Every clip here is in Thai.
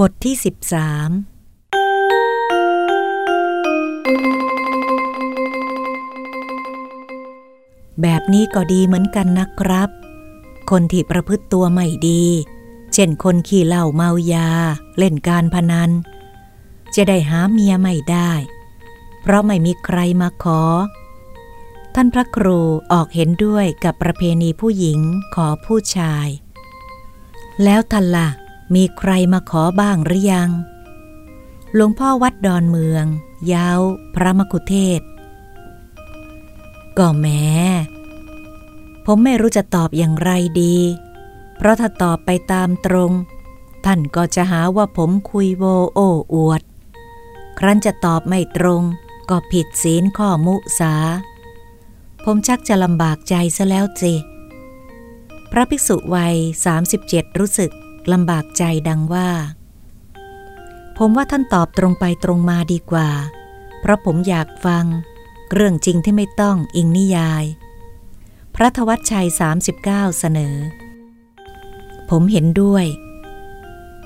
บทที่สิบสามแบบนี้ก็ดีเหมือนกันนะครับ คนที่ประพฤติตัวไม่ดี เช่นคนขี้เหล้าเมายา เล่นการพนัน จะได้หาเมียไม่ได้ เพราะไม่มีใครมาขอ ท่านพระครูออกเห็นด้วยกับประเพณีผู้หญิงขอผู้ชาย แล้วท่านละ่ะ มีใครมาขอบ้างหรือยัง หลวงพ่อวัดดอนเมือง ยาวพระมกุเทศ ก็แม้ ผมไม่รู้จะตอบอย่างไรดี เพราะถ้าตอบไปตามตรง ท่านก็จะหาว่าผมคุยโวโอ้อวด ครั้นจะตอบไม่ตรง ก็ผิดศีลข้อมุสา ผมชักจะลำบากใจซะแล้วจิพระภิกษุวัย 37 รู้สึก ลำบากใจดังว่า ผมว่าท่านตอบตรงไปตรงมาดีกว่า เพราะผมอยากฟัง เรื่องจริงที่ไม่ต้องอิงนิยาย พระทวัชชัย 39 เสนอ ผมเห็นด้วย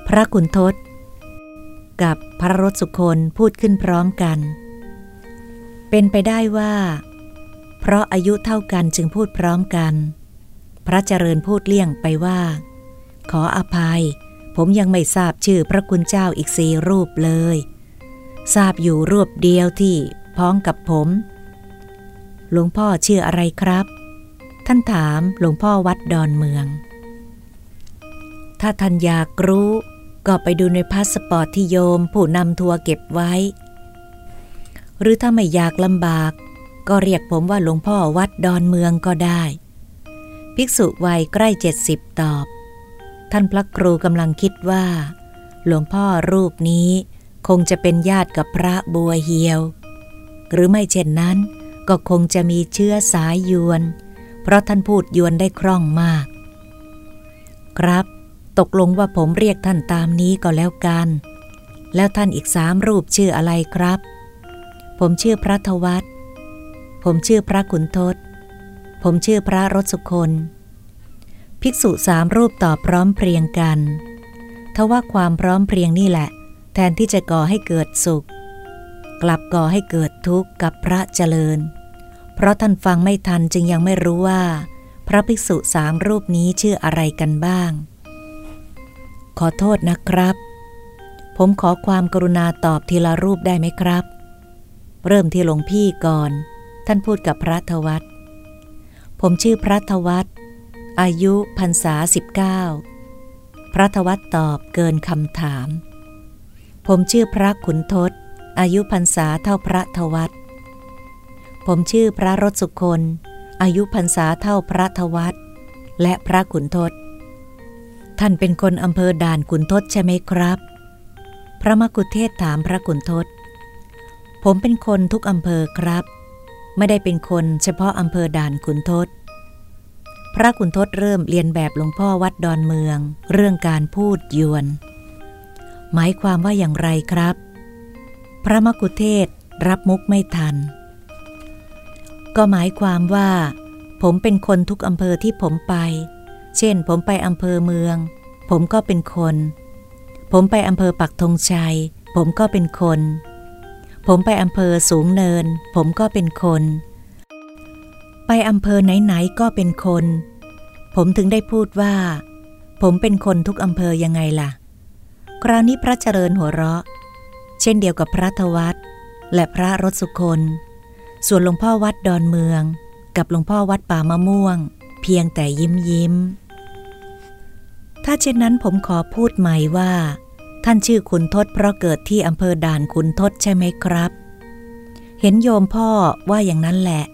พระกุณทศ กับพระรสสุคนพูดขึ้นพร้อมกัน เป็นไปได้ว่า เพราะอายุเท่ากันจึงพูดพร้อมกัน พระเจริญพูดเลี่ยงไปว่า ขออภัย ผมยังไม่ทราบชื่อพระคุณเจ้าอีกสี่รูปเลย ทราบอยู่รูปเดียวที่พ้องกับผม หลวงพ่อชื่ออะไรครับ ท่านถามหลวงพ่อวัดดอนเมือง ถ้าท่านอยากรู้ ก็ไปดูในพาสปอร์ตที่โยมผู้นำทัวร์เก็บไว้ หรือถ้าไม่อยากลำบาก ก็เรียกผมว่าหลวงพ่อวัดดอนเมืองก็ได้ ภิกษุวัยใกล้เจ็ดสิบตอบ ท่านพระครูกำลังคิดว่า หลวงพ่อรูปนี้คงจะเป็นญาติกับพระบัวเฮียว หรือไม่เช่นนั้น ก็คงจะมีเชื้อสายยวน เพราะท่านพูดยวนได้คล่องมาก ครับ ตกลงว่าผมเรียกท่านตามนี้ก็แล้วกัน แล้วท่านอีกสามรูปชื่ออะไรครับ ผมชื่อพระทวัตผมชื่อพระขุนทศ ผมชื่อพระรสสุคน ภิกษุสามรูปตอบพร้อมเพรียงกันทว่าความพร้อมเพรียงนี่แหละ แทนที่จะก่อให้เกิดสุข กลับก่อให้เกิดทุกข์กับพระเจริญ เพราะท่านฟังไม่ทันจึงยังไม่รู้ว่า พระภิกษุสามรูปนี้ชื่ออะไรกันบ้าง ขอโทษนะครับ ผมขอความกรุณาตอบทีละรูปได้ไหมครับ เริ่มที่หลวงพี่ก่อน ท่านพูดกับพระทวัตผมชื่อพระทวัต อายุพรรษาสิบเก้าพระทวัตตอบเกินคำถาม ผมชื่อพระขุนทศ อายุพรรษาเท่าพระทวัตผมชื่อพระรสสุคนอายุพรรษาเท่าพระทวัตและพระขุนทศ ท่านเป็นคนอำเภอด่านขุนทศใช่ไหมครับ พระมกุเทศถามพระขุนทศ ผมเป็นคนทุกอำเภอครับ ไม่ได้เป็นคนเฉพาะอำเภอด่านขุนทศ พระคุณทศเริ่มเรียนแบบหลวงพ่อวัดดอนเมือง เรื่องการพูดยวน หมายความว่าอย่างไรครับ พระมกุเทศรับมุกไม่ทัน ก็หมายความว่า ผมเป็นคนทุกอำเภอที่ผมไป เช่น ผมไปอำเภอเมือง ผมก็เป็นคน ผมไปอำเภอปักธงชัย ผมก็เป็นคน ผมไปอำเภอสูงเนิน ผมก็เป็นคน ไปอำเภอไหนๆก็เป็นคน ผมถึงได้พูดว่า ผมเป็นคนทุกอำเภอยังไงล่ะ คราวนี้พระเจริญหัวเราะ เช่นเดียวกับพระทวัตและพระรสสุคนส่วนหลวงพ่อวัดดอนเมือง กับหลวงพ่อวัดป่ามะม่วง เพียงแต่ยิ้มยิ้ม ถ้าเช่นนั้นผมขอพูดใหม่ว่า ท่านชื่อขุนทศเพราะเกิดที่อำเภอด่านขุนทศใช่ไหมครับ เห็นโยมพ่อว่าอย่างนั้นแหละ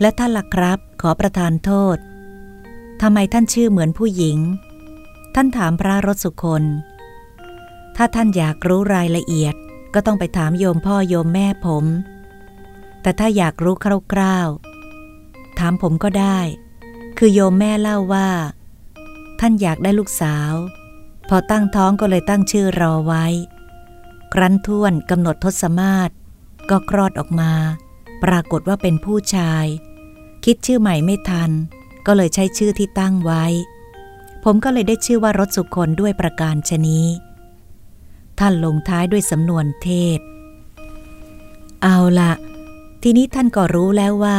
และท่านล่ะครับ ขอประทานโทษทำไมท่านชื่อเหมือนผู้หญิง ท่านถามพระรสสุคน ถ้าท่านอยากรู้รายละเอียดก็ต้องไปถามโยมพ่อโยมแม่ผม แต่ถ้าอยากรู้คร่าวๆ ถามผมก็ได้ คือโยมแม่เล่าว่า ท่านอยากได้ลูกสาว พอตั้งท้องก็เลยตั้งชื่อรอไว้ ครั้นท่วนกำหนดทศมาศก็คลอดออกมา ปรากฏว่าเป็นผู้ชาย คิดชื่อใหม่ไม่ทัน ก็เลยใช้ชื่อที่ตั้งไว้ ผมก็เลยได้ชื่อว่ารถสุคนด้วยประการชนี้ ท่านลงท้ายด้วยสำนวนเทศ เอาละทีนี้ท่านก็รู้แล้วว่า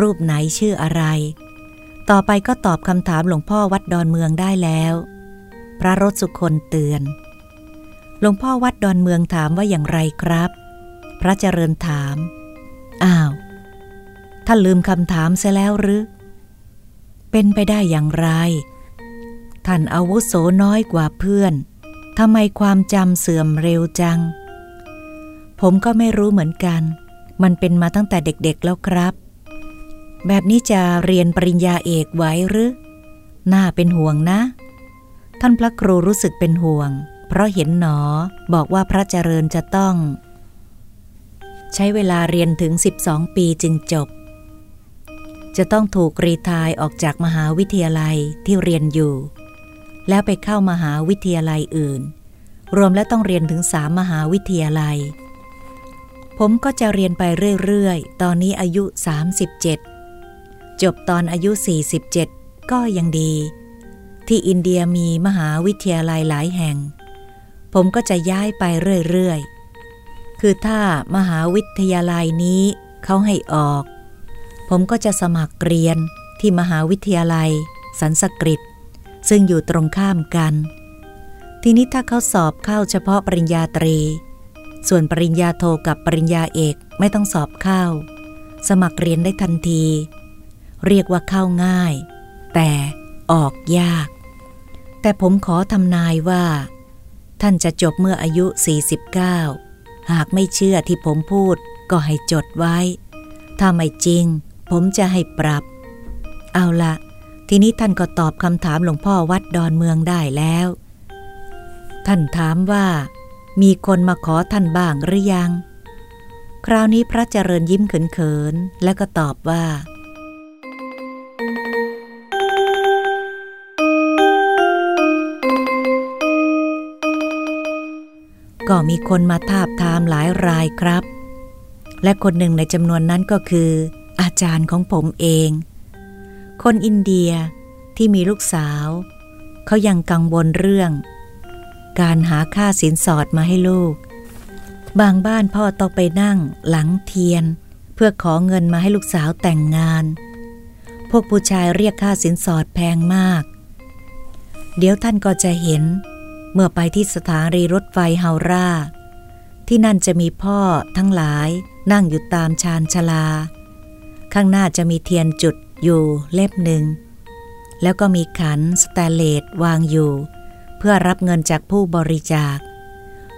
รูปไหนชื่ออะไร ต่อไปก็ตอบคำถามหลวงพ่อวัดดอนเมืองได้แล้ว พระรถสุคนเตือน หลวงพ่อวัดดอนเมืองถามว่าอย่างไรครับ พระเจริญถาม อ้าว ท่านลืมคำถามเสียแล้วหรือ เป็นไปได้อย่างไร ท่านอาวุโสน้อยกว่าเพื่อนทำไมความจำเสื่อมเร็วจัง ผมก็ไม่รู้เหมือนกัน มันเป็นมาตั้งแต่เด็กๆแล้วครับ แบบนี้จะเรียนปริญญาเอกไว้หรือ น่าเป็นห่วงนะ ท่านพระครูรู้สึกเป็นห่วง เพราะเห็นหนอบอกว่าพระเจริญจะต้อง ใช้เวลาเรียนถึง 12 ปีจึงจบ จะต้องถูกรีทายออกจากมหาวิทยาลัยที่เรียนอยู่ แล้วไปเข้ามหาวิทยาลัยอื่น รวมแล้วต้องเรียนถึงสามมหาวิทยาลัย ผมก็จะเรียนไปเรื่อยๆ ตอนนี้อายุ 37 จบตอนอายุ 47 ก็ยังดี ที่อินเดียมีมหาวิทยาลัยหลายแห่ง ผมก็จะย้ายไปเรื่อยๆ คือถ้ามหาวิทยาลัยนี้เขาให้ออก ผมก็จะสมัครเรียนที่มหาวิทยาลัย สันสกฤต ซึ่งอยู่ตรงข้ามกัน ทีนี้ถ้าเขาสอบเข้าเฉพาะปริญญาตรี ส่วนปริญญาโทกับปริญญาเอกไม่ต้องสอบเข้า สมัครเรียนได้ทันที เรียกว่าเข้าง่าย แต่ออกยาก แต่ผมขอทำนายว่า ท่านจะจบเมื่ออายุ 49 หากไม่เชื่อที่ผมพูดก็ให้จดไว้ ถ้าไม่จริง ผมจะให้ปรับ เอาละ ทีนี้ท่านก็ตอบคำถามหลวงพ่อวัดดอนเมืองได้แล้ว ท่านถามว่า มีคนมาขอท่านบ้างหรือยัง คราวนี้พระเจริญยิ้มเขินๆ แล้วก็ตอบว่าก็มีคนมาทาบทามหลายรายครับ และคนหนึ่งในจำนวนนั้นก็คือ อาจารย์ของผมเอง คนอินเดียที่มีลูกสาว เขายังกังวลเรื่อง การหาค่าสินสอดมาให้ลูก บางบ้านพ่อต้องไปนั่งหลังเทียน เพื่อขอเงินมาให้ลูกสาวแต่งงาน พวกผู้ชายเรียกค่าสินสอดแพงมาก เดี๋ยวท่านก็จะเห็น เมื่อไปที่สถานีรถไฟเฮาราที่นั่นจะมีพ่อทั้งหลายนั่งอยู่ตามชานชลา ข้างหน้าจะมีเทียนจุดอยู่เล่มหนึ่ง แล้วก็มีขันสแตเลตวางอยู่ เพื่อรับเงินจากผู้บริจาค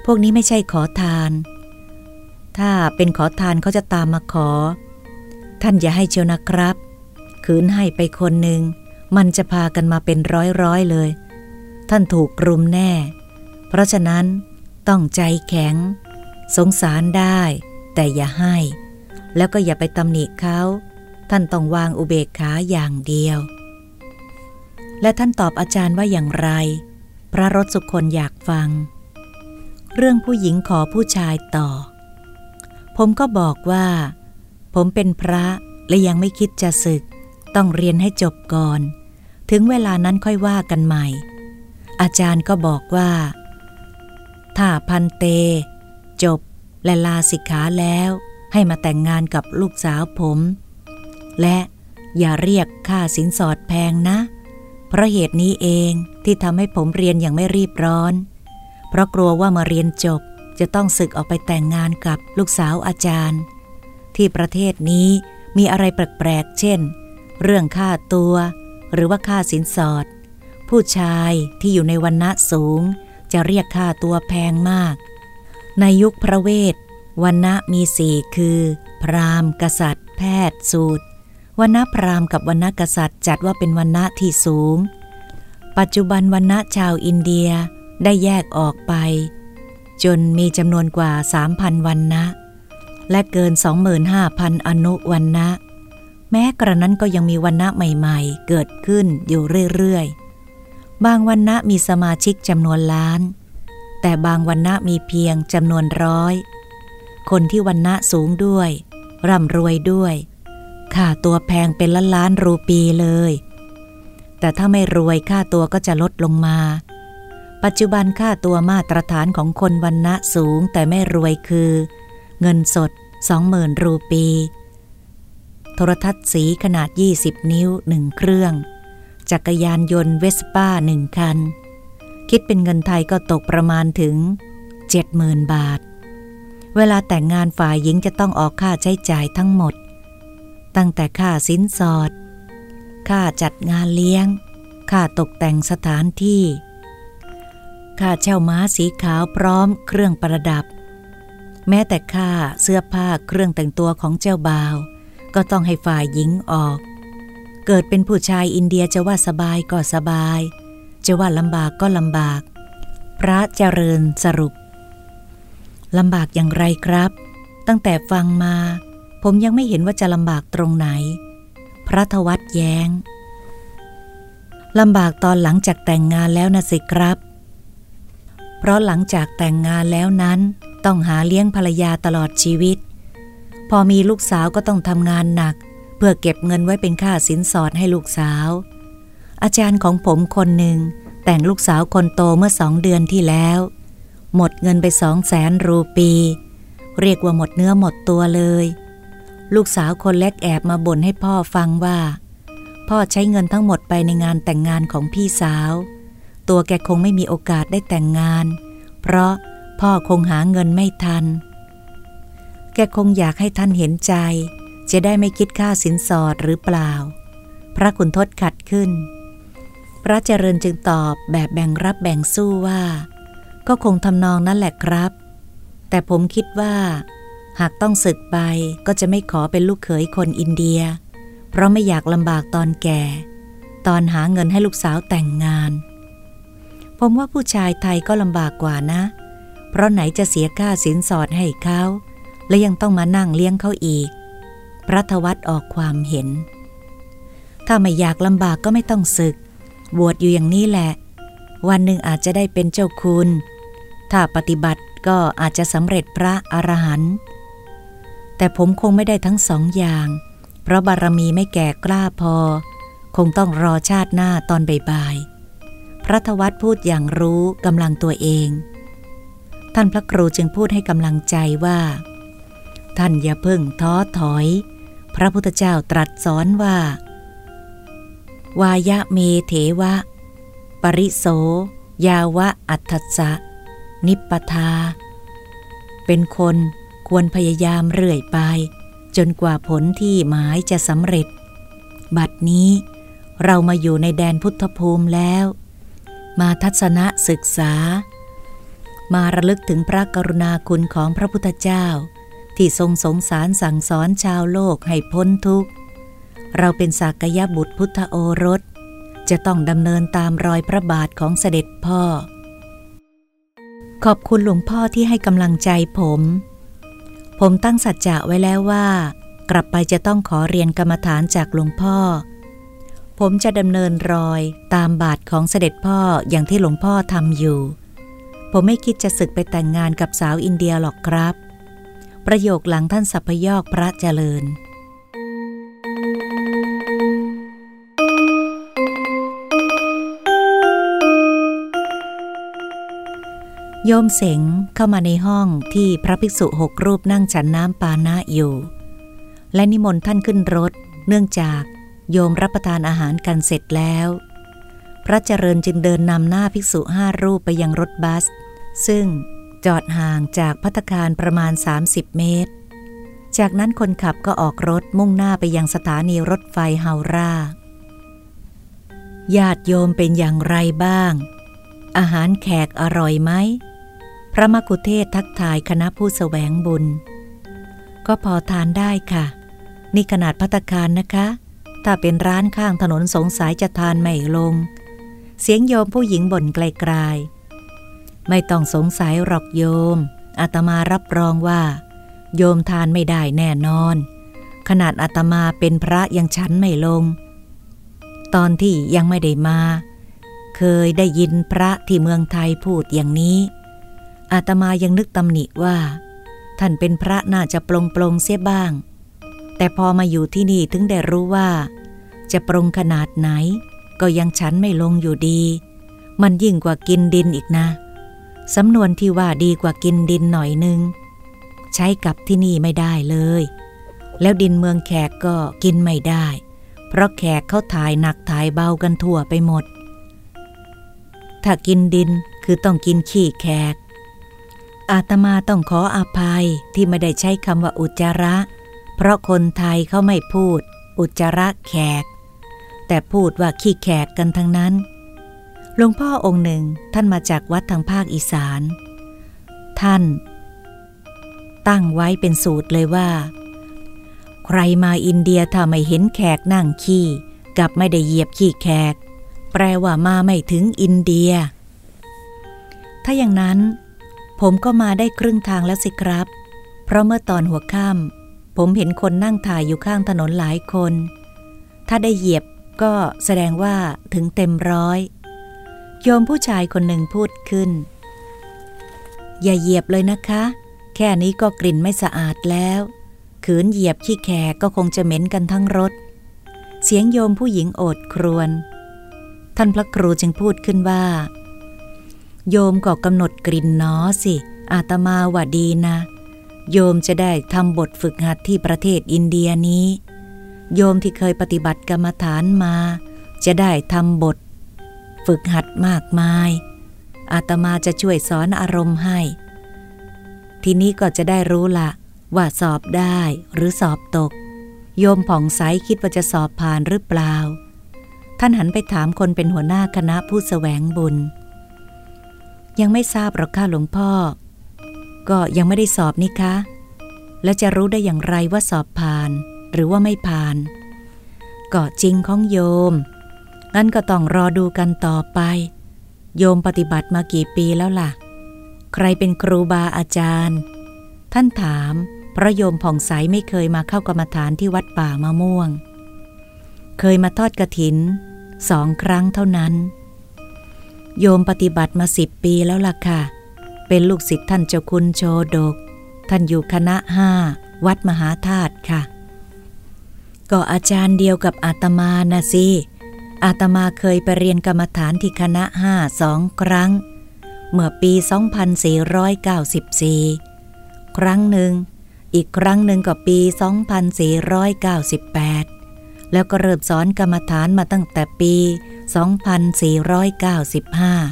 พวกนี้ไม่ใช่ขอทาน ถ้าเป็นขอทานเขาจะตามมาขอ ท่านอย่าให้เชียวนะครับ คืนให้ไปคนหนึ่ง มันจะพากันมาเป็นร้อยร้อยเลย ท่านถูกกรุมแน่ เพราะฉะนั้นต้องใจแข็ง สงสารได้ แต่อย่าให้ แล้วก็อย่าไปตำหนิเขา ท่านต้องวางอุเบกขาอย่างเดียว และท่านตอบอาจารย์ว่าอย่างไร พระรถสุคนอยากฟัง เรื่องผู้หญิงขอผู้ชายต่อ ผมก็บอกว่า ผมเป็นพระและยังไม่คิดจะศึก ต้องเรียนให้จบก่อน ถึงเวลานั้นค่อยว่ากันใหม่ อาจารย์ก็บอกว่า ถ้าพันเต จบและลาสิกขาแล้ว ให้มาแต่งงานกับลูกสาวผม และอย่าเรียกค่าสินสอดแพงนะ เพราะเหตุนี้เองที่ทำให้ผมเรียนอย่างไม่รีบร้อน เพราะกลัวว่ามาเรียนจบจะต้องศึกออกไปแต่งงานกับลูกสาวอาจารย์ ที่ประเทศนี้มีอะไรแปลกๆ เช่น เรื่องค่าตัว หรือว่าค่าสินสอด ผู้ชายที่อยู่ในวันณะสูง จะเรียกค่าตัวแพงมาก ในยุคพระเวท วันณะมีสี่คือ พราหมณ์ กษัตริย์ แพทย์ สูตรวันณะพราหมณ์กับวันณะกษัตริย์จัดว่าเป็นวันณะที่สูง ปัจจุบันวันณะชาวอินเดียได้แยกออกไป จนมีจำนวนกว่า 3,000 วันนะ และเกิน 25,000 อนุวันนะ แม้กระนั้นก็ยังมีวันนะใหม่ๆ เกิดขึ้นอยู่เรื่อยๆ บางวันนะมีสมาชิกจำนวนล้าน แต่บางวันนะมีเพียงจำนวนร้อย คนที่วันนะสูงด้วย ร่ำรวยด้วย ค่าตัวแพงเป็นล้านล้านรูปีเลย แต่ถ้าไม่รวยค่าตัวก็จะลดลงมาปปัจจุบันค่าตัวมาตรฐานของคนวันณะสูงแต่ไม่รวยคือ เงินสดสองหมื่นรูปี โทรทัศน์สีขนาด 20 นิ้วหนึ่งเครื่อง จักรยานยนต์เวสป้าหนึ่งคัน คิดเป็นเงินไทยก็ตกประมาณถึง 70,000 บาท เวลาแต่งงานฝ่ายหญิงจะต้องออกค่าใช้จ่ายทั้งหมด ตั้งแต่ค่าสินสอด ค่าจัดงานเลี้ยง ค่าตกแต่งสถานที่ ค่าเช่าม้าสีขาวพร้อมเครื่องประดับ แม้แต่ค่าเสื้อผ้าเครื่องแต่งตัวของเจ้าบ่าว ก็ต้องให้ฝ่ายหญิงออก เกิดเป็นผู้ชายอินเดียจะว่าสบายก็สบาย จะว่าลำบากก็ลำบาก พระเจริญสรุป ลำบากอย่างไรครับ ตั้งแต่ฟังมา ผมยังไม่เห็นว่าจะลำบากตรงไหน พระทวัตแย้งลำบากตอนหลังจากแต่งงานแล้วนะสิครับ เพราะหลังจากแต่งงานแล้วนั้น ต้องหาเลี้ยงภรรยาตลอดชีวิต พอมีลูกสาวก็ต้องทำงานหนัก เพื่อเก็บเงินไว้เป็นค่าสินสอดให้ลูกสาว อาจารย์ของผมคนหนึ่งแต่งลูกสาวคนโตเมื่อสองเดือนที่แล้ว หมดเงินไปสองแสนรูปี เรียกว่าหมดเนื้อหมดตัวเลย ลูกสาวคนเล็กแอบมาบ่นให้พ่อฟังว่า พ่อใช้เงินทั้งหมดไปในงานแต่งงานของพี่สาว ตัวแกคงไม่มีโอกาสได้แต่งงาน เพราะพ่อคงหาเงินไม่ทัน แกคงอยากให้ท่านเห็นใจ จะได้ไม่คิดค่าสินสอดหรือเปล่า พระคุณทศขัดขึ้น พระเจริญจึงตอบแบบแบ่งรับแบ่งสู้ว่า ก็คงทำนองนั่นแหละครับ แต่ผมคิดว่า หากต้องศึกไปก็จะไม่ขอเป็นลูกเขยคนอินเดีย เพราะไม่อยากลำบากตอนแก่ ตอนหาเงินให้ลูกสาวแต่งงาน ผมว่าผู้ชายไทยก็ลำบากกว่านะ เพราะไหนจะเสียค่าสินสอดให้เขา และยังต้องมานั่งเลี้ยงเขาอีก พระทวัตออกความเห็น ถ้าไม่อยากลำบากก็ไม่ต้องศึก บวชอยู่อย่างนี้แหละ วันหนึ่งอาจจะได้เป็นเจ้าคุณ ถ้าปฏิบัติก็อาจจะสำเร็จพระอรหันต์แต่ผมคงไม่ได้ทั้งสองอย่าง เพราะบารมีไม่แก่กล้าพอ คงต้องรอชาติหน้าตอนบ่ายๆพระทวัตพูดอย่างรู้กำลังตัวเอง ท่านพระครูจึงพูดให้กำลังใจว่า ท่านอย่าเพิ่งท้อถอย พระพุทธเจ้าตรัสสอนว่า วายะเมเถวะ ปริโส ยาวะอัตสะ นิปทา เป็นคนควรพยายามเรื่อยไป จนกว่าผลที่หมายจะสำเร็จ บัดนี้เรามาอยู่ในแดนพุทธภูมิแล้ว มาทัศนะศึกษา มาระลึกถึงพระกรุณาคุณของพระพุทธเจ้า ที่ทรงสงสารสั่งสอนชาวโลกให้พ้นทุกข์ เราเป็นสากยบุตรพุทธโอรส จะต้องดำเนินตามรอยพระบาทของเสด็จพ่อ ขอบคุณหลวงพ่อที่ให้กำลังใจผม ผมตั้งสัจจะไว้แล้วว่า กลับไปจะต้องขอเรียนกรรมฐานจากหลวงพ่อ ผมจะดำเนินรอยตามบาทของเสด็จพ่ออย่างที่หลวงพ่อทำอยู่ ผมไม่คิดจะศึกไปแต่งงานกับสาวอินเดียหรอกครับ ประโยคหลังท่านสัพยอกพระเจริญ โยมเสงเข้ามาในห้องที่พระภิกษุหกรูปนั่งฉันน้ำปานะอยู่ และนิมนต์ท่านขึ้นรถ เนื่องจากโยมรับประทานอาหารกันเสร็จแล้ว พระเจริญจึงเดินนำหน้าภิกษุห้ารูปไปยังรถบัส ซึ่งจอดห่างจากพัตคารประมาณ 30 เมตร จากนั้นคนขับก็ออกรถมุ่งหน้าไปยังสถานีรถไฟเฮาราญาติโยมเป็นอย่างไรบ้าง อาหารแขกอร่อยไหม พระมกุเทศทักทายคณะผู้สแสวงบุญ ก็พอทานได้ค่ะ นี่ขนาดพัตคารนะคะ ถ้าเป็นร้านข้างถนนสงสัยจะทานไม่ลง เสียงโยมผู้หญิงบ่นไกลๆไม่ต้องสงสัยหรอกโยมอาตมารับรองว่า โยมทานไม่ได้แน่นอน ขนาดอาตมาเป็นพระยังฉันไม่ลง ตอนที่ยังไม่ได้มา เคยได้ยินพระที่เมืองไทยพูดอย่างนี้ อาตมายังนึกตำหนิว่า ท่านเป็นพระน่าจะปรงปรงเสียบ้าง แต่พอมาอยู่ที่นี่ถึงได้รู้ว่า จะปรงขนาดไหน ก็ยังฉันไม่ลงอยู่ดี มันยิ่งกว่ากินดินอีกนะ สำนวนที่ว่าดีกว่ากินดินหน่อยนึง ใช้กับที่นี่ไม่ได้เลย แล้วดินเมืองแขกก็กินไม่ได้ เพราะแขกเขาถ่ายหนักถ่ายเบากันทั่วไปหมด ถ้ากินดินคือต้องกินขี้แขก อาตมาต้องขออภัยที่ไม่ได้ใช้คำว่าอุจจาระ เพราะคนไทยเขาไม่พูด อุจจาระแขก แต่พูดว่าขี้แขกกันทั้งนั้น หลวงพ่อองค์หนึ่งท่านมาจากวัดทางภาคอีสาน ท่าน ตั้งไว้เป็นสูตรเลยว่า ใครมาอินเดียถ้าไม่เห็นแขกนั่งขี้กับไม่ได้เหยียบขี้แขก แปลว่ามาไม่ถึงอินเดีย ถ้าอย่างนั้น ผมก็มาได้ครึ่งทางแล้วสิครับ เพราะเมื่อตอนหัวค่ำผมเห็นคนนั่งถ่ายอยู่ข้างถนนหลายคน ถ้าได้เหยียบก็แสดงว่าถึงเต็มร้อย โยมผู้ชายคนหนึ่งพูดขึ้น อย่าเหยียบเลยนะคะ แค่นี้ก็กลิ่นไม่สะอาดแล้ว ขืนเหยียบขี้แขกก็คงจะเหม็นกันทั้งรถ เสียงโยมผู้หญิงโอดครวน ท่านพระครูจึงพูดขึ้นว่า โยมก็กำหนดกลิ่นน้อสิ อาตมาว่าดีนะ โยมจะได้ทำบทฝึกหัดที่ประเทศอินเดียนี้ โยมที่เคยปฏิบัติกรรมฐานมา จะได้ทำบท ฝึกหัดมากมาย อาตมาจะช่วยสอนอารมณ์ให้ ทีนี้ก็จะได้รู้ละว่าสอบได้หรือสอบตก โยมผ่องใสคิดว่าจะสอบผ่านหรือเปล่า ท่านหันไปถามคนเป็นหัวหน้าคณะผู้สแสวงบุญ ยังไม่ทราบหรอกค่ะหลวงพ่อ ก็ยังไม่ได้สอบนี่คะ แล้วจะรู้ได้อย่างไรว่าสอบผ่าน หรือว่าไม่ผ่าน ก็จริงของโยม งั้นก็ต้องรอดูกันต่อไป โยมปฏิบัติมากี่ปีแล้วล่ะ ใครเป็นครูบาอาจารย์ ท่านถามพระโยมผ่องใสไม่เคยมาเข้ากรรมฐานที่วัดป่ามะม่วง เคยมาทอดกระถินสองครั้งเท่านั้น โยมปฏิบัติมาสิบปีแล้วล่ะค่ะ เป็นลูกศิษย์ท่านเจ้าคุณโชดก ท่านอยู่คณะห้าวัดมหาธาตุค่ะ ก็อาจารย์เดียวกับอาตมานะสิอาตมาเคยไปเรียนกรรมฐานที่คณะห้าสองครั้ง เมื่อปี 2494 ครั้งหนึ่ง อีกครั้งหนึ่งก็ปี 2498 แล้วก็เริ่มสอนกรรมฐานมาตั้งแต่ปี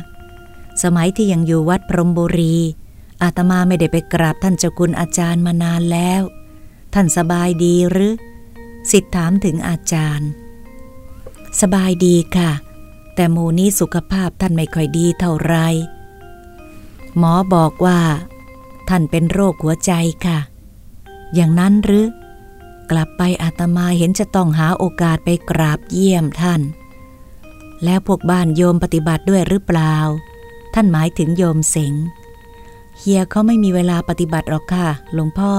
2495 สมัยที่ยังอยู่วัดพรมบุรี อาตมาไม่ได้ไปกราบท่านเจ้าคุณอาจารย์มานานแล้ว ท่านสบายดีหรือ สิทธิถามถึงอาจารย์ สบายดีค่ะ แต่หมูนี้สุขภาพท่านไม่ค่อยดีเท่าไร หมอบอกว่า ท่านเป็นโรคหัวใจค่ะ อย่างนั้นหรือ กลับไปอาตมาเห็นจะต้องหาโอกาสไปกราบเยี่ยมท่าน แล้วพวกบ้านโยมปฏิบัติด้วยหรือเปล่า ท่านหมายถึงโยมเสงเฮียเขาไม่มีเวลาปฏิบัติหรอกค่ะ หลวงพ่อ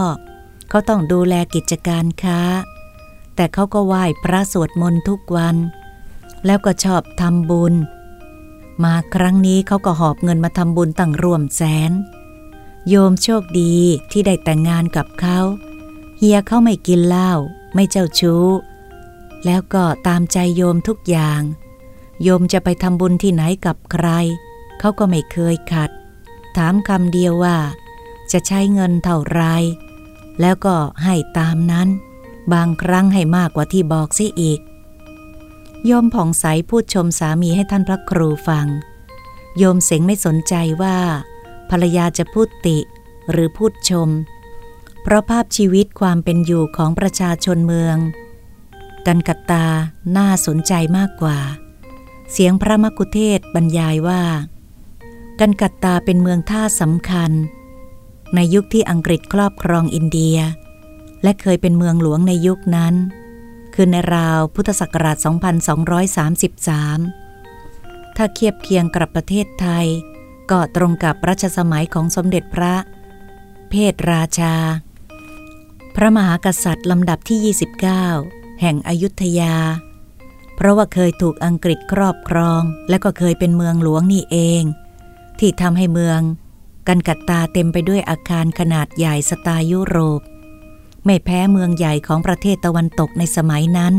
เขาต้องดูแลกิจการค้า แต่เขาก็ไหว้พระสวดมนต์ทุกวัน แล้วก็ชอบทำบุญ มาครั้งนี้เขาก็หอบเงินมาทำบุญตั้งรวมแสน โยมโชคดีที่ได้แต่งงานกับเขา เฮียเขาไม่กินเหล้าไม่เจ้าชู้ แล้วก็ตามใจโยมทุกอย่าง โยมจะไปทำบุญที่ไหนกับใคร เขาก็ไม่เคยขัด ถามคำเดียวว่า จะใช้เงินเท่าไร แล้วก็ให้ตามนั้น บางครั้งให้มากกว่าที่บอกซิอีก โยมผ่องใสพูดชมสามีให้ท่านพระครูฟัง โยมเสงไม่สนใจว่า ภรรยาจะพูดติหรือพูดชม เพราะภาพชีวิตความเป็นอยู่ของประชาชนเมือง กันกัตตาน่าสนใจมากกว่า เสียงพระมกุเทศบรรยายว่า กันกัตตาเป็นเมืองท่าสำคัญ ในยุคที่อังกฤษครอบครองอินเดีย และเคยเป็นเมืองหลวงในยุคนั้น คือในราวพุทธศักราช 2233 ถ้าเทียบเคียงกับประเทศไทยก็ตรงกับรัชสมัยของสมเด็จพระ เพศราชา พระมหากษัตริย์ลำดับที่ 29 แห่งอยุธยา เพราะว่าเคยถูกอังกฤษครอบครอง และก็เคยเป็นเมืองหลวงนี่เอง ที่ทำให้เมือง กันกัดตาเต็มไปด้วยอาคารขนาดใหญ่สไตล์ยุโรป ไม่แพ้เมืองใหญ่ของประเทศตะวันตกในสมัยนั้น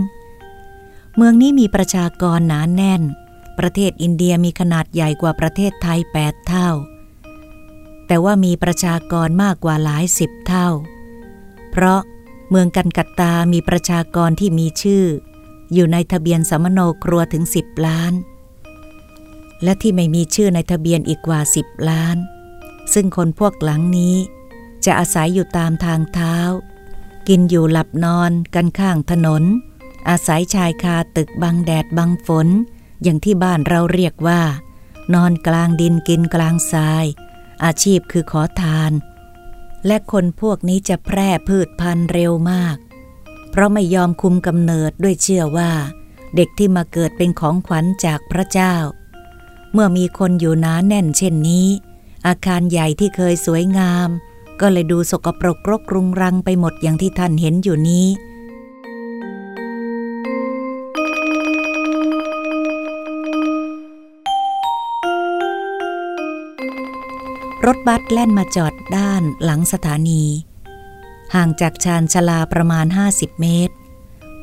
เมืองนี้มีประชากรหนานแน่น ประเทศอินเดียมีขนาดใหญ่กว่าประเทศไทยแปดเท่า แต่ว่ามีประชากรมากกว่าหลายสิบเท่า เพราะเมืองกันกัตตามีประชากรที่มีชื่อ อยู่ในทะเบียนสมโนครัวถึงสิบล้าน และที่ไม่มีชื่อในทะเบียนอีกกว่าสิบล้าน ซึ่งคนพวกหลังนี้ จะอาศัยอยู่ตามทางเท้า กินอยู่หลับนอนกันข้างถนน อาศัยชายคาตึกบังแดดบังฝน อย่างที่บ้านเราเรียกว่า นอนกลางดินกินกลางทราย อาชีพคือขอทาน และคนพวกนี้จะแพร่พืชพันธุ์เร็วมาก เพราะไม่ยอมคุมกำเนิดด้วยเชื่อว่า เด็กที่มาเกิดเป็นของขวัญจากพระเจ้า เมื่อมีคนอยู่หนาแน่นเช่นนี้ อาคารใหญ่ที่เคยสวยงาม ก็เลยดูสกปรกรกรุงรังไปหมดอย่างที่ท่านเห็นอยู่นี้ รถบัสแล่นมาจอดด้านหลังสถานี ห่างจากชานชลาประมาณ 50 เมตร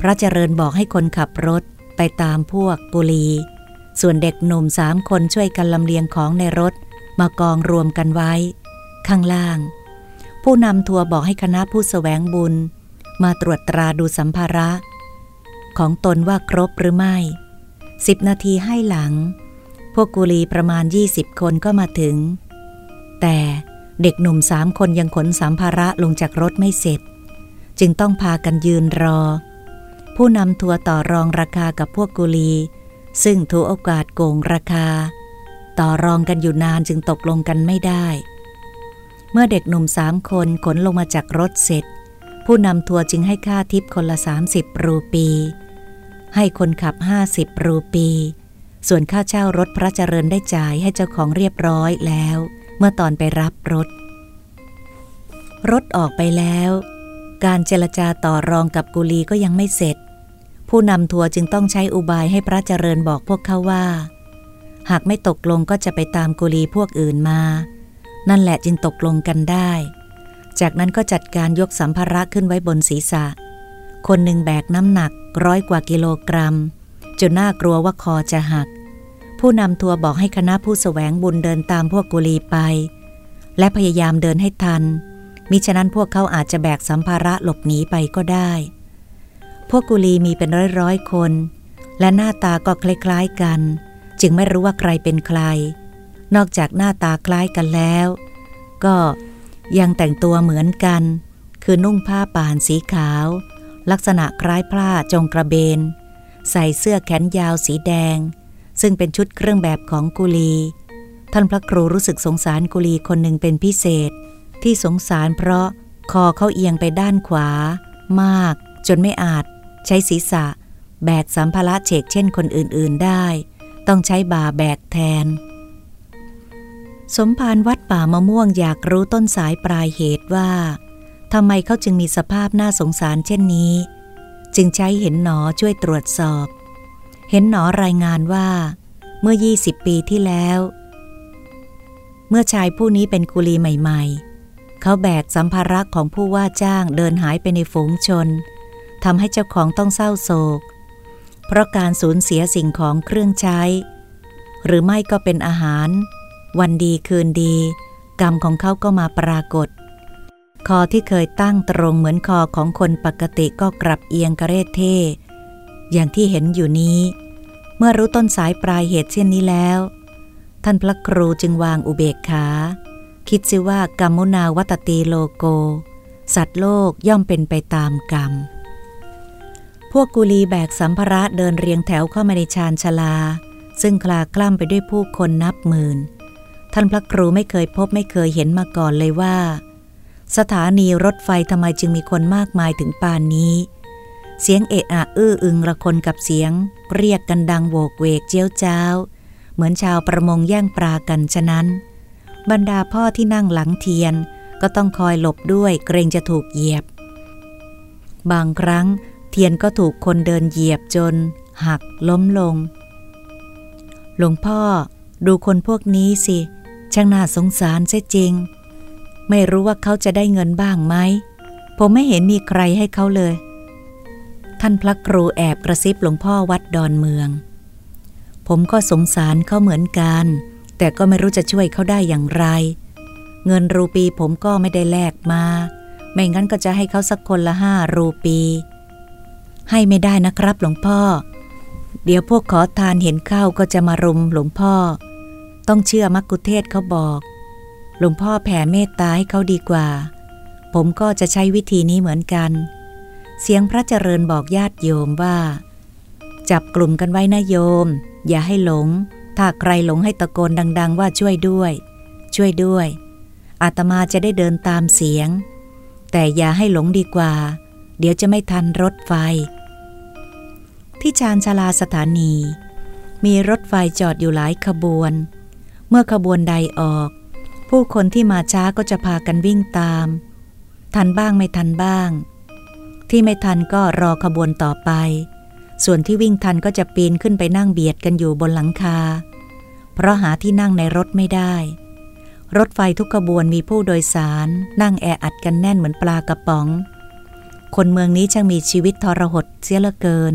พระเจริญบอกให้คนขับรถไปตามพวกปุลี ส่วนเด็กหนุ่มสามคนช่วยกันลำเลียงของในรถมากองรวมกันไว้ ข้างล่าง ผู้นำทัวร์บอกให้คณะผู้สแสวงบุญ มาตรวจตราดูสัมภาระ ของตนว่าครบหรือไม่สิบนาทีให้หลัง พวกกุลีประมาณ 20 คนก็มาถึง แต่เด็กหนุ่มสามคนยังขนสัมภาระลงจากรถไม่เสร็จ จึงต้องพากันยืนรอ ผู้นำทัวร์ต่อรองราคากับพวกกุลี ซึ่งถือโอกาสโกงราคา ต่อรองกันอยู่นานจึงตกลงกันไม่ได้ เมื่อเด็กหนุ่มสามคนขนลงมาจากรถเสร็จ ผู้นำทัวร์จึงให้ค่าทิปคนละ 30 รูปี ให้คนขับ 50 รูปี ส่วนค่าเช่ารถพระเจริญได้จ่ายให้เจ้าของเรียบร้อยแล้ว เมื่อตอนไปรับรถ รถออกไปแล้ว การเจรจาต่อรองกับกุลีก็ยังไม่เสร็จ ผู้นำทัวร์จึงต้องใช้อุบายให้พระเจริญบอกพวกเขาว่า หากไม่ตกลงก็จะไปตามกุลีพวกอื่นมา นั่นแหละจึงตกลงกันได้ จากนั้นก็จัดการยกสัมภาระขึ้นไว้บนศีรษะ คนหนึ่งแบกน้ำหนักร้อยกว่ากิโลกรัมจนน่ากลัวว่าคอจะหัก ผู้นำทัวร์บอกให้คณะผู้สแสวงบุญเดินตามพวกกุลีไป และพยายามเดินให้ทัน มิฉะนั้นพวกเขาอาจจะแบกสัมภาระหลบหนีไปก็ได้ พวกกุลีมีเป็นร้อยๆคน และหน้าตาก็คล้ายๆกัน จึงไม่รู้ว่าใครเป็นใคร นอกจากหน้าตาคล้ายกันแล้ว ก็ยังแต่งตัวเหมือนกัน คือนุ่งผ้าป่านสีขาว ลักษณะคล้ายผ้าจงกระเบน ใส่เสื้อแขนยาวสีแดง ซึ่งเป็นชุดเครื่องแบบของกุลี ท่านพระครูรู้สึกสงสารกุลีคนหนึ่งเป็นพิเศษ ที่สงสารเพราะคอเขาเอียงไปด้านขวา มาก จนไม่อาจ ใช้ศีรษะ แบกสัมภาระเฉกเช่นคนอื่นๆได้ ต้องใช้บาแบกแทน สมภารวัดป่ามะม่วงอยากรู้ต้นสายปลายเหตุว่าทำไมเขาจึงมีสภาพน่าสงสารเช่นนี้ จึงใช้เห็นหนอช่วยตรวจสอบ เห็นหนอรายงานว่า เมื่อ 20 ปีที่แล้ว เมื่อชายผู้นี้เป็นกุลีใหม่ ๆ เขาแบกสัมภาระของผู้ว่าจ้างเดินหายไปในฝูงชนทำให้เจ้าของต้องเศร้าโศก เพราะการสูญเสียสิ่งของเครื่องใช้ หรือไม่ก็เป็นอาหาร วันดีคืนดี กรรมของเขาก็มาปรากฏ คอที่เคยตั้งตรงเหมือนคอของคนปกติก็กลับเอียงกระเรเท่อย่างที่เห็นอยู่นี้ เมื่อรู้ต้นสายปลายเหตุเช่นนี้แล้ว ท่านพระครูจึงวางอุเบกขา คิดซิว่ากรรมุนาวัตตีโลโก สัตว์โลกย่อมเป็นไปตามกรรม พวกกุลีแบกสัมภาระเดินเรียงแถวเข้ามาในชานชลา ซึ่งคลาคล่ำไปด้วยผู้คนนับหมื่น ท่านพระครูไม่เคยพบไม่เคยเห็นมาก่อนเลยว่า สถานีรถไฟทำไมจึงมีคนมากมายถึงปานนี้ เสียงเอะอะอื้ออึงระคนกับเสียง เรียกกันดังโวกเวกเจียวจ้าว เหมือนชาวประมงแย่งปลากันฉะนั้น บรรดาพ่อที่นั่งหลังเทียนก็ต้องคอยหลบด้วยเกรงจะถูกเหยียบ บางครั้งเทียนก็ถูกคนเดินเหยียบจน หักล้มลง หลวงพ่อดูคนพวกนี้สิ ช่างน่าสงสารเสียจริง ไม่รู้ว่าเขาจะได้เงินบ้างไหม ผมไม่เห็นมีใครให้เขาเลย ท่านพระครูแอบกระซิบหลวงพ่อวัดดอนเมือง ผมก็สงสารเขาเหมือนกัน แต่ก็ไม่รู้จะช่วยเขาได้อย่างไร เงินรูปีผมก็ไม่ได้แลกมา ไม่งั้นก็จะให้เขาสักคนละห้ารูปี ให้ไม่ได้นะครับหลวงพ่อ เดี๋ยวพวกขอทานเห็นเข้าก็จะมารุมหลวงพ่อ ต้องเชื่อมักกุเทศเขาบอก หลวงพ่อแผ่เมตตาให้เขาดีกว่า ผมก็จะใช้วิธีนี้เหมือนกัน เสียงพระเจริญบอกญาติโยมว่า จับกลุ่มกันไว้นะโยม อย่าให้หลง ถ้าใครหลงให้ตะโกนดัง ๆ ว่าช่วยด้วย ช่วยด้วย อาตมาจะได้เดินตามเสียง แต่อย่าให้หลงดีกว่า เดี๋ยวจะไม่ทันรถไฟ ที่ชานชาลาสถานี มีรถไฟจอดอยู่หลายขบวน เมื่อขบวนใดออก ผู้คนที่มาช้าก็จะพากันวิ่งตาม ทันบ้างไม่ทันบ้าง ที่ไม่ทันก็รอขบวนต่อไป ส่วนที่วิ่งทันก็จะปีนขึ้นไปนั่งเบียดกันอยู่บนหลังคา เพราะหาที่นั่งในรถไม่ได้ รถไฟทุกขบวนมีผู้โดยสาร นั่งแออัดกันแน่นเหมือนปลากระป๋อง คนเมืองนี้ช่างมีชีวิตทรหดเสียเหลือเกิน